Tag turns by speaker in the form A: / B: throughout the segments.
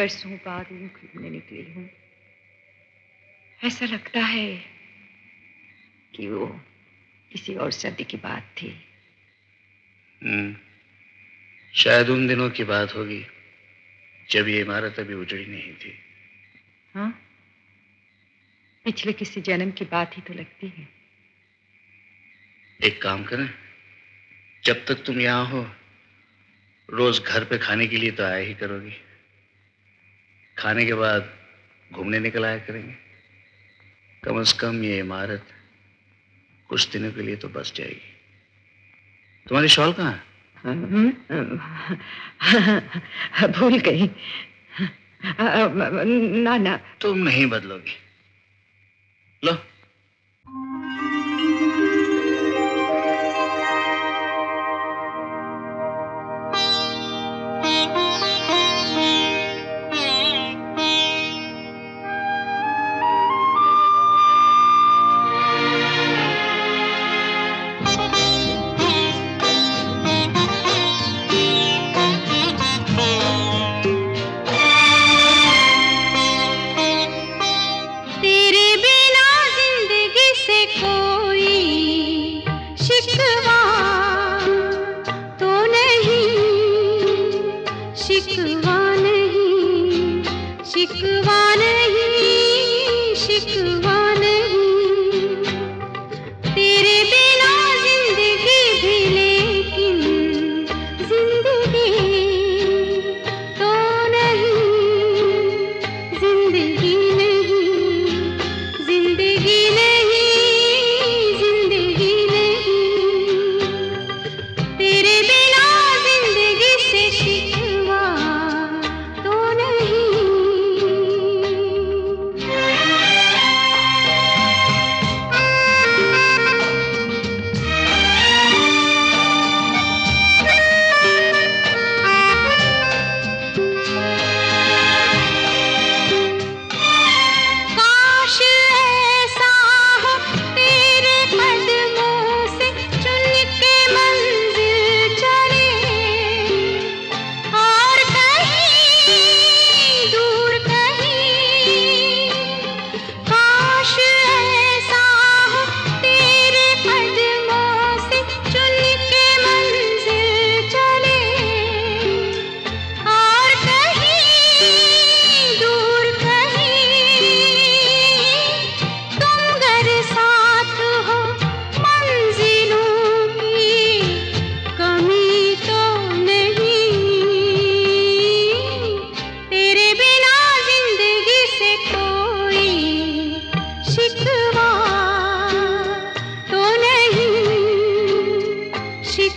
A: बरसों बाद यूँ घूमने निकली हूँ। ऐसा लगता है कि वो किसी और सदी की बात थी।
B: हम्म, शायद उन दिनों की बात होगी जब ये इमारत अभी उजड़ी नहीं थी।
A: हाँ? पिछले किसी जन्म की बात ही तो लगती है।
B: एक काम करें जब तक तुम यहाँ हो रोज घर पे खाने के लिए तो आया ही करोगी। खाने के बाद घूमने निकल आया करेंगे। कम से कम ये इमारत कुछ दिनों के लिए तो बस जाएगी। तुम्हारी शॉल कहाँ है?
A: भूल गई। ना ना।
B: तुम नहीं बदलोगी। लो। शिकवा नहीं शिक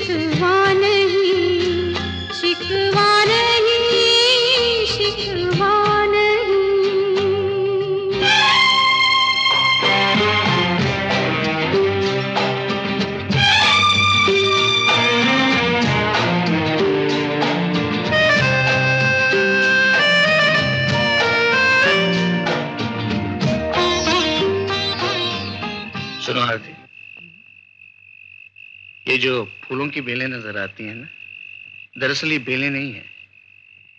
B: शिकवा नहीं शिकवा नहीं शिकवा नहीं।
C: सुनो आरती
B: की बेलें नज़र आती हैं ना दरअसल ये बेलें नहीं है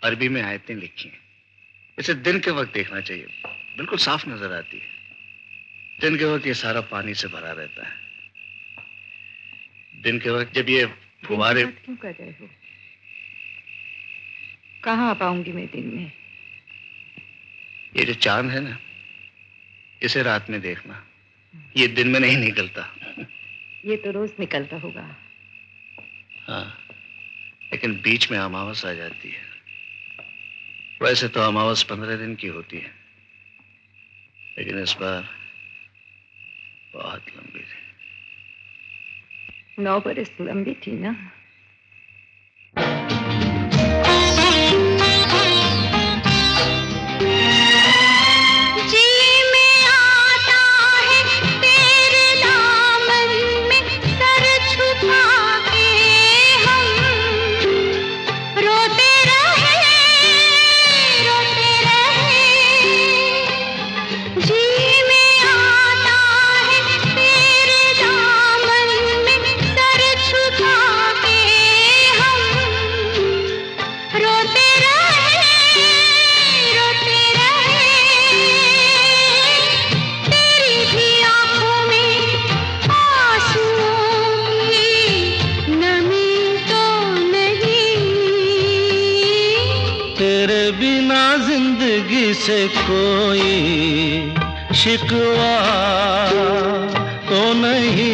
B: अरबी में आयतें लिखी हैं। इसे दिन के वक्त देखना चाहिए। बिल्कुल साफ़ नज़र आती है। दिन के वक्त ये सारा पानी से भरा रहता है। दिन के वक्त जब ये फुहारे
A: क्यों कर रहे हो? कहाँ आ पाऊँगी मैं दिन में?
B: ये जो चाँद है ना इसे रात में देखना। ये दिन में नहीं निकलता।
A: ये तो रोज निकलता होगा।
B: हाँ लेकिन बीच में अमावस आ जाती है। वैसे तो अमावस पंद्रह दिन की होती है लेकिन इस बार बहुत लंबी थी।
A: नौ बरस लंबी थी ना।
D: तेरे बिना ज़िंदगी से कोई शिकवा तो नहीं।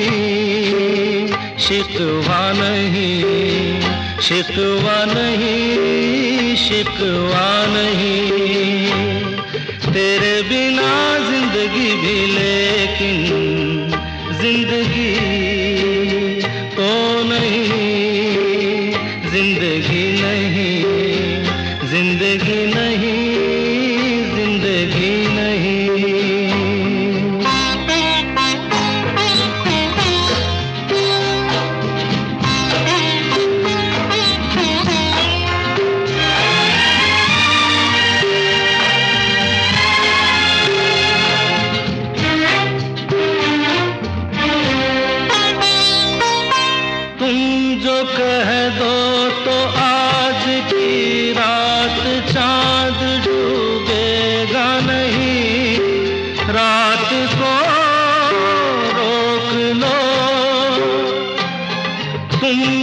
D: शिकवा नहीं शिकवा नहीं शिकवा नहीं। तेरे बिना ज़िंदगी भी लेकिन ज़िंदगी तो नहीं, ज़िंदगी नहीं। ज़िंदगी नहीं ज़िंदगी नहीं। तुम जो कह दो तो आज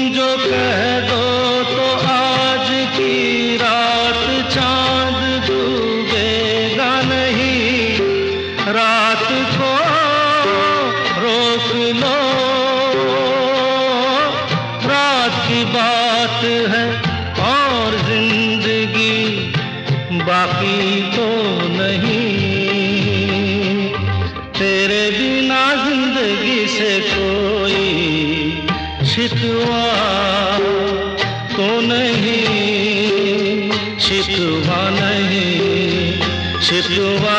D: जो कह दो तो आज की रात चाँद डूबेगा नहीं। रात को रोक लो। रात की बात है शिकवा तो नहीं छितवा नहीं शिकवा